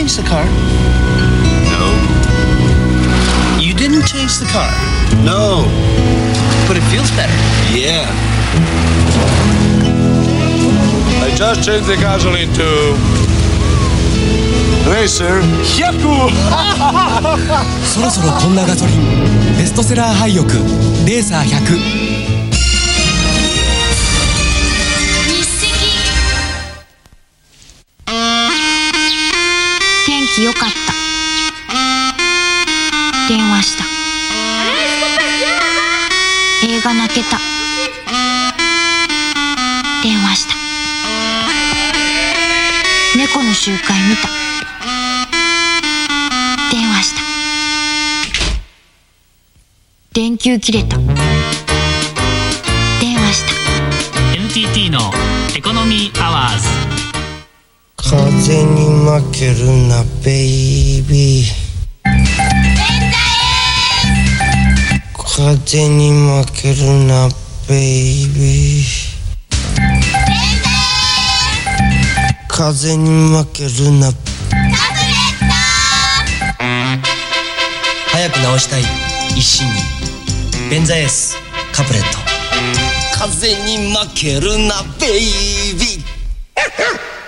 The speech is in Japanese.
change the car? No. You didn't change the car, No. but it feels better. Yeah. I just changed the gasoline to Racer そろそろこんなガソリンベストセラー廃屋レーサー100天気良かった。電話した。映画泣けた。電話した。猫の集会見た。電話した。電球切れた。風に負けるなベイビー風に負けるなベイビー風に負けるな。早く直したい一心に。ベンザエースカプレット。風に負けるなベイビー